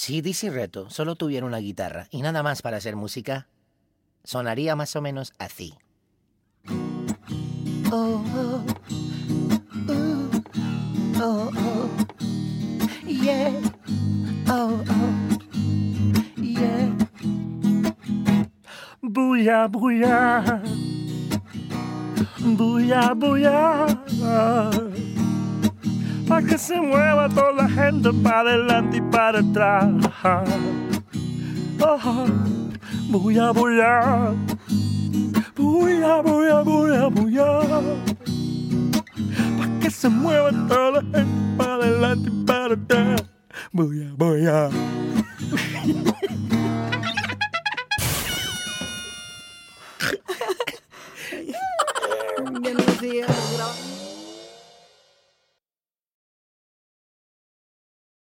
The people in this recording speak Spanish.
Si Dizzy Reto solo tuviera una guitarra y nada más para hacer música, sonaría más o menos así. Oh, oh, uh, oh, oh, yeah, oh, oh, yeah. Buya, buya. Buya, buya para que se mueva toda la gente para adelante y para atrás. Voy a volar, voy a volar, voy a volar. Para que se mueva toda la gente para adelante y para atrás. Voy a volar.